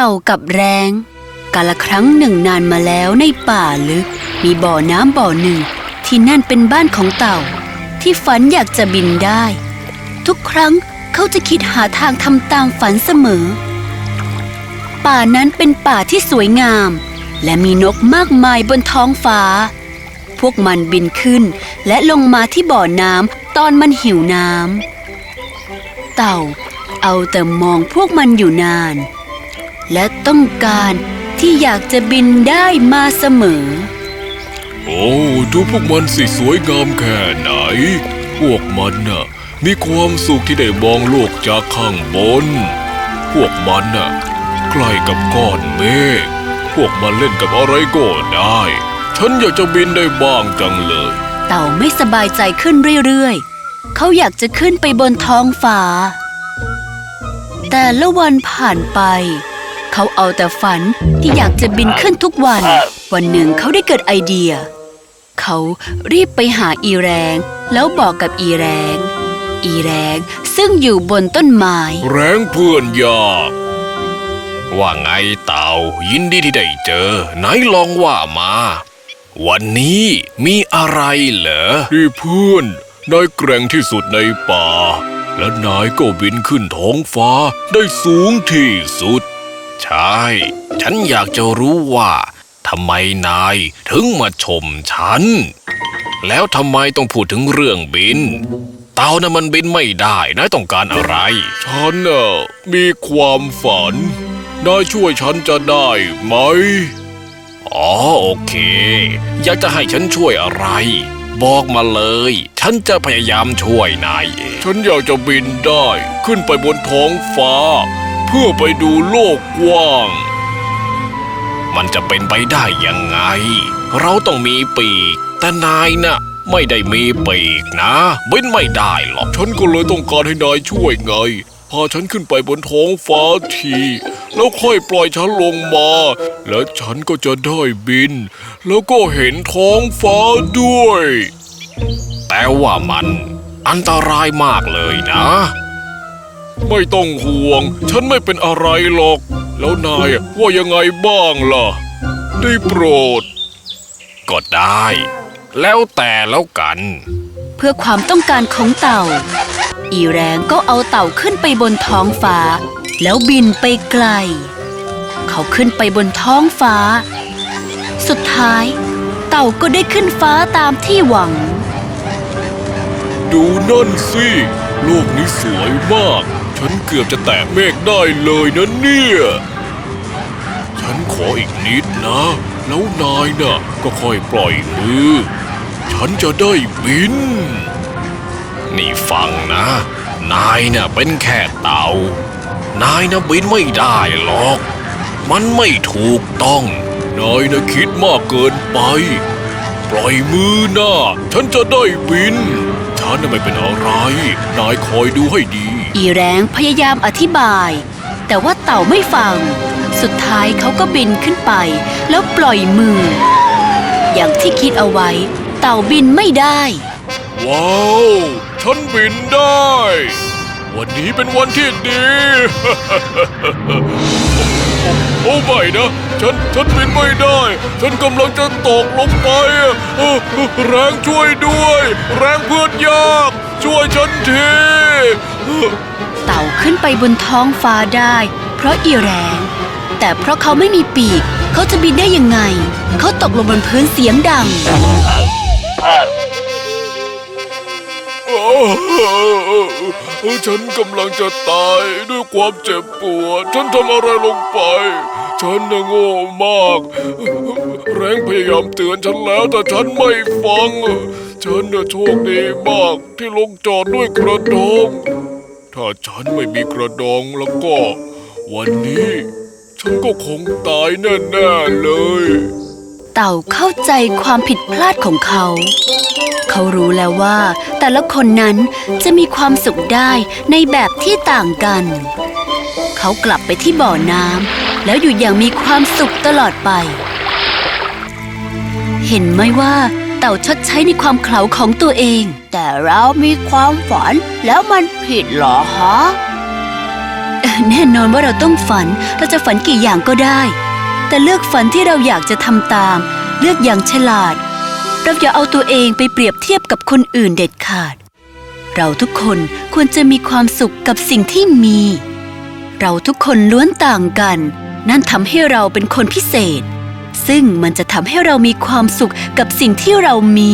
ต่ากับแรง กาละครั้งหนึ่งนานมาแล้วในป่าลึก มีบ่อน้ำบ่อหนึ่ง ที่นั่นเป็นบ้านของเต่า ที่ฝันอยากจะบินได้ ทุกครั้งเขาจะคิดหาทางทำตามฝันเสมอ ป่านั้นเป็นป่าที่สวยงาม และมีนกมากมายบนท้องฟ้า พวกมันบินขึ้น และลงมาที่บ่อน้ำตอนมันหิวน้ำเต่าเอาแต่มองพวกมันอยู่นาน และต้องการที่อยากจะบินได้มาเสมอ โอ้ดูพวกมันสิสวยงามแค่ไหน พวกมันน่ะมีความสุขที่ได้มองโลกจากข้างบน พวกมันน่ะใกล้กับก้อนเมฆ พวกมันเล่นกับอะไรก็ได้ ฉันอยากจะบินได้บ้างจังเลย เต่าไม่สบายใจขึ้นเรื่อยๆ เขาอยากจะขึ้นไปบนท้องฟ้า แต่ละวันผ่านไป เขาเอาแต่ฝันที่อยากจะบินขึ้นทุกวัน วันหนึ่งเขาได้เกิดไอเดีย เขารีบไปหาอีแรง แล้วบอกกับอีแรง อีแรงซึ่งอยู่บนต้นไม้ แรงเพื่อนยากว่าไงเต่ายินดีที่ได้เจอ ไหนลองว่ามา วันนี้มีอะไรเหรอนี่เพื่อนนายแกร่งที่สุดในป่า และนายก็บินขึ้นท้องฟ้าได้สูงที่สุด ใช่ ฉันอยากจะรู้ว่าทำไมนายถึงมาชมฉัน แล้วทำไมต้องพูดถึงเรื่องบิน เต่านะมันบินไม่ได้ นายต้องการอะไร ฉันน่ะมีความฝัน นายช่วยฉันจะได้ไหม อ๋อโอเค อยากจะให้ฉันช่วยอะไร บอกมาเลย ฉันจะพยายามช่วยนายเอง ฉันอยากจะบินได้ ขึ้นไปบนท้องฟ้า เพื่อไปดูโลกกว้าง มันจะเป็นไปได้ยังไง เราต้องมีปีก แต่นายน่ะไม่ได้มีปีกนะบินไม่ได้หรอก ฉันก็เลยต้องการให้นายช่วยไง พาฉันขึ้นไปบนท้องฟ้าที แล้วค่อยปล่อยฉันลงมา แล้วฉันก็จะได้บิน แล้วก็เห็นท้องฟ้าด้วย แต่ว่ามันอันตรายมากเลยนะ ไม่ต้องห่วง ฉันไม่เป็นอะไรหรอก แล้วนายว่ายังไงบ้างล่ะ ได้โปรด ก็ได้ แล้วแต่แล้วกัน เพื่อความต้องการของเต่า อีแรงก็เอาเต่าขึ้นไปบนท้องฟ้า แล้วบินไปไกล เขาขึ้นไปบนท้องฟ้า สุดท้าย เต่าก็ได้ขึ้นฟ้าตามที่หวัง ดูนั่นสิ โลกนี้สวยมาก ฉันเกือบจะแตะเมฆได้เลยนะเนี่ย ฉันขออีกนิดนะ แล้วนายน่ะ ก็ค่อยปล่อยมือ ฉันจะได้บิน นี่ฟังนะ นายน่ะเป็นแค่เต่า นายน่ะบินไม่ได้หรอก มันไม่ถูกต้อง นายน่ะคิดมากเกินไป ปล่อยมือหน้าฉันจะได้บิน ฉันน่ะไม่เป็นอะไร นายคอยดูให้ดี อีแรงพยายามอธิบาย แต่ว่าเต่าไม่ฟัง สุดท้ายเขาก็บินขึ้นไป แล้วปล่อยมือ อย่างที่คิดเอาไว้ เต่าบินไม่ได้ ว้าว ฉันบินได้ วันนี้เป็นวันที่ดีโอ้ ไม่นะ ฉัน ฉันบินไม่ได้ ฉันกำลังจะตกลงไปเออแรงช่วยด้วย แรงเพื่อนยาก ช่วยฉันที เต่าขึ้นไปบนท้องฟ้าได้ เพราะอีแรง แต่เพราะเขาไม่มีปีก เขาจะบินได้ยังไง เขาตกลงบนพื้นเสียงดังฉันกำลังจะตายด้วยความเจ็บปวด ฉันทำอะไรลงไป ฉันน่ะโง่มาก แรงพยายามเตือนฉันแล้วแต่ฉันไม่ฟัง ฉันน่ะโชคดีมากที่ลงจอดด้วยกระดอง ถ้าฉันไม่มีกระดองแล้วก็ วันนี้ ฉันก็คงตายแน่ๆเลย เต่าเข้าใจความผิดพลาดของเขา เขารู้แล้วว่า แต่ละคนนั้นจะมีความสุขได้ในแบบที่ต่างกัน เขากลับไปที่บ่อน้ำ แล้วอยู่อย่างมีความสุขตลอดไป เห็นไหมว่าเต่าชดใช้ในความเขลาของตัวเอง แต่เรามีความฝันแล้วมันผิดเหรอฮะแน่นอนว่าเราต้องฝัน เราจะฝันกี่อย่างก็ได้ แต่เลือกฝันที่เราอยากจะทำตาม เลือกอย่างฉลาด เราอย่าเอาตัวเองไปเปรียบเทียบกับคนอื่นเด็ดขาด เราทุกคนควรจะมีความสุขกับสิ่งที่มี เราทุกคนล้วนต่างกัน นั่นทำให้เราเป็นคนพิเศษ ซึ่งมันจะทำให้เรามีความสุขกับสิ่งที่เรามี